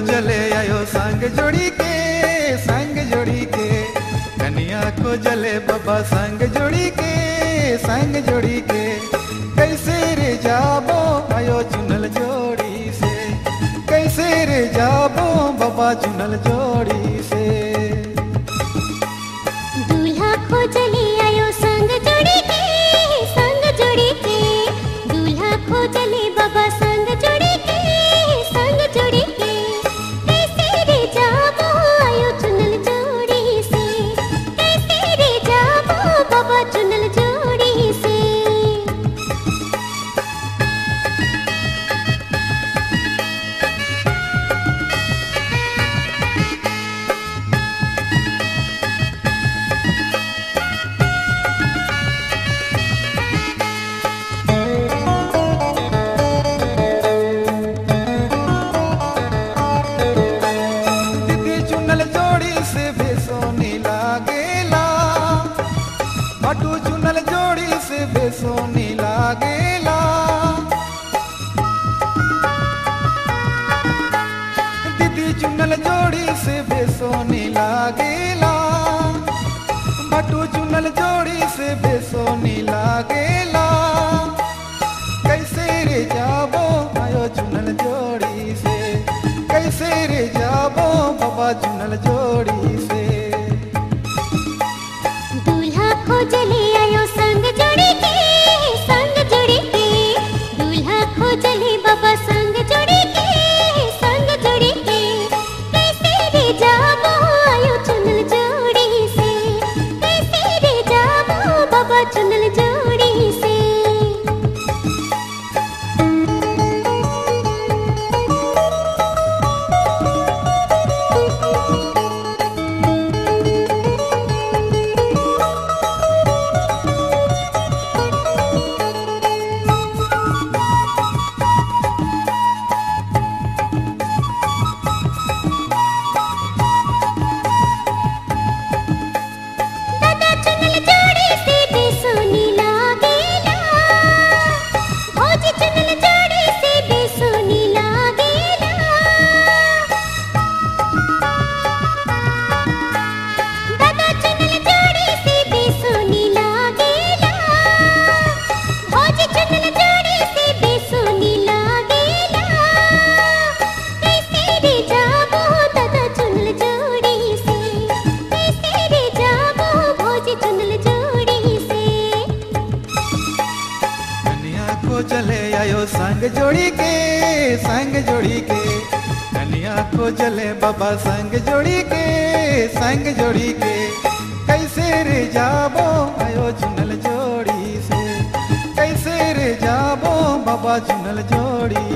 संग जोड़ी के, संग जोड़ी के। कनिया को जले बाबा संग जोड़ी के, संग जोड़ी के। कैसे रे जाबो आयो चुनल जोड़ी से। कैसे रे जाबो बाबा चुनल जोड़ी से। चुनल जोड़ी से बेसोनी लागेला। दीदी चुनल जोड़ी से बेसोनी लागेला। बटू चुनल जोड़ी से बेसोनी लागेला। दूल्हा खोजले बाबा संग जोड़ी संग जोड़ी के, संग जोड़ी के। कन्या को जले बाबा, संग जोड़ी के, संग जोड़ी के। कैसे रे जाबो आयो चुनल जोड़ी से। कैसे रे जाबो बाबा चुनल जोड़ी